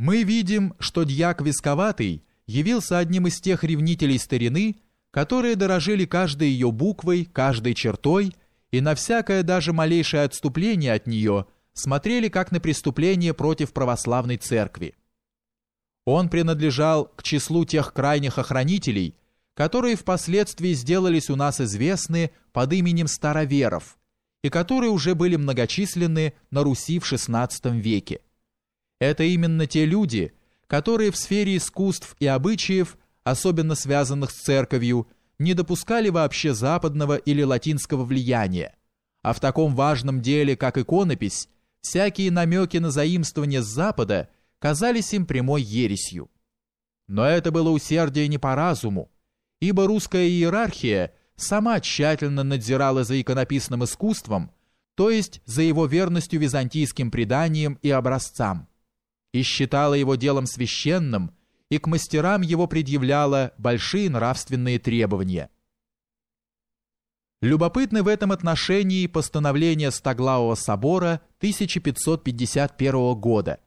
Мы видим, что дьяк Висковатый явился одним из тех ревнителей старины, которые дорожили каждой ее буквой, каждой чертой, и на всякое даже малейшее отступление от нее смотрели как на преступление против православной церкви. Он принадлежал к числу тех крайних охранителей, которые впоследствии сделались у нас известны под именем староверов и которые уже были многочисленны на Руси в XVI веке. Это именно те люди, которые в сфере искусств и обычаев, особенно связанных с церковью, не допускали вообще западного или латинского влияния, а в таком важном деле, как иконопись, всякие намеки на заимствование с Запада казались им прямой ересью. Но это было усердие не по разуму, ибо русская иерархия сама тщательно надзирала за иконописным искусством, то есть за его верностью византийским преданиям и образцам, и считала его делом священным, и к мастерам его предъявляла большие нравственные требования. Любопытны в этом отношении постановление Стоглавого собора 1551 года,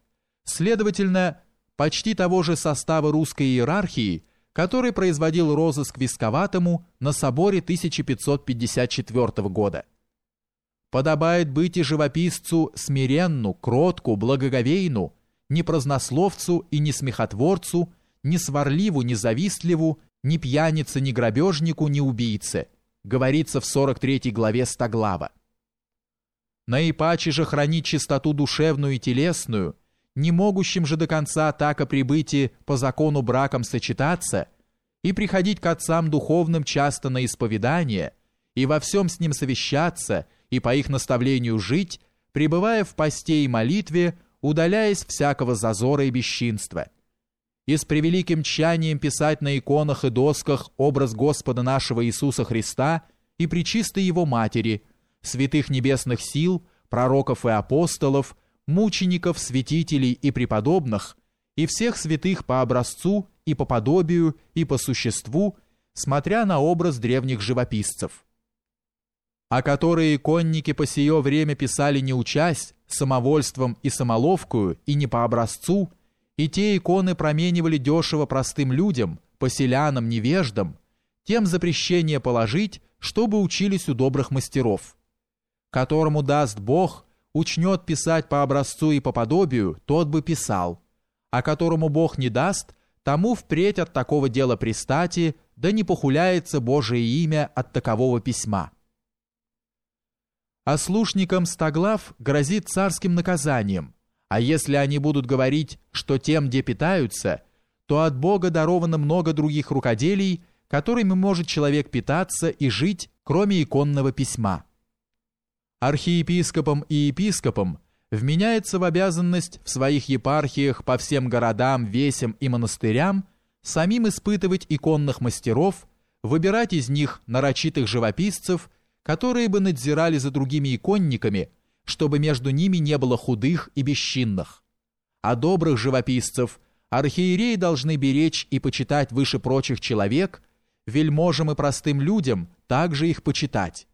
следовательно, почти того же состава русской иерархии, который производил розыск Висковатому на соборе 1554 года. Подобает быть и живописцу смиренну, кротку, благоговейну, ни празднословцу и ни смехотворцу, ни сварливу, ни завистливу, ни пьянице, ни грабежнику, ни убийце, говорится в 43 главе Стоглава. Наипаче же хранить чистоту душевную и телесную – не могущим же до конца так о прибытии по закону браком сочетаться и приходить к отцам духовным часто на исповедание и во всем с ним совещаться и по их наставлению жить, пребывая в посте и молитве, удаляясь всякого зазора и бесчинства. И с превеликим тщанием писать на иконах и досках образ Господа нашего Иисуса Христа и Пречистой Его Матери, святых небесных сил, пророков и апостолов, мучеников, святителей и преподобных, и всех святых по образцу и по подобию и по существу, смотря на образ древних живописцев. А которые конники по сие время писали не участь, самовольством и самоловкую, и не по образцу, и те иконы променивали дешево простым людям, поселянам, невеждам, тем запрещение положить, чтобы учились у добрых мастеров, которому даст Бог – учнет писать по образцу и по подобию, тот бы писал, а которому Бог не даст, тому впредь от такого дела пристати, да не похуляется Божие имя от такового письма. А слушникам стоглав грозит царским наказанием, а если они будут говорить, что тем, где питаются, то от Бога даровано много других рукоделий, которыми может человек питаться и жить, кроме иконного письма архиепископом и епископом вменяется в обязанность в своих епархиях по всем городам, весям и монастырям самим испытывать иконных мастеров, выбирать из них нарочитых живописцев, которые бы надзирали за другими иконниками, чтобы между ними не было худых и бесчинных. А добрых живописцев архиереи должны беречь и почитать выше прочих человек, вельможам и простым людям также их почитать.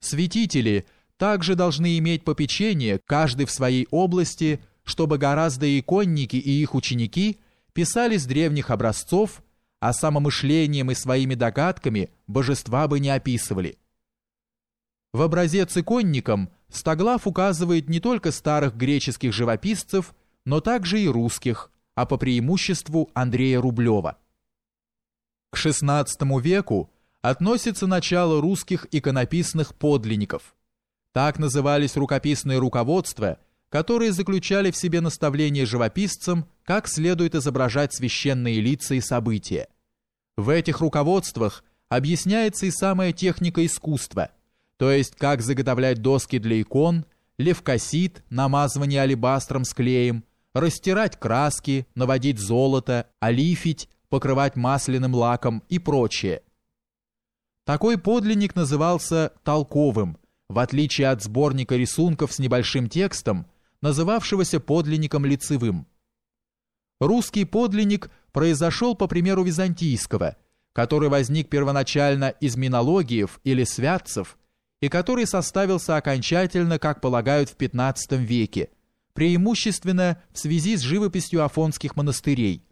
Святители – также должны иметь попечение, каждый в своей области, чтобы гораздо иконники и их ученики писали с древних образцов, а самомышлением и своими догадками божества бы не описывали. В образец иконникам Стоглав указывает не только старых греческих живописцев, но также и русских, а по преимуществу Андрея Рублева. К XVI веку относится начало русских иконописных подлинников – так назывались рукописные руководства, которые заключали в себе наставления живописцам, как следует изображать священные лица и события. В этих руководствах объясняется и самая техника искусства, то есть как заготовлять доски для икон, левкосит, намазывание алебастром с клеем, растирать краски, наводить золото, олифить, покрывать масляным лаком и прочее. Такой подлинник назывался толковым – в отличие от сборника рисунков с небольшим текстом, называвшегося подлинником лицевым. Русский подлинник произошел по примеру византийского, который возник первоначально из минологиев или святцев и который составился окончательно, как полагают, в XV веке, преимущественно в связи с живописью афонских монастырей,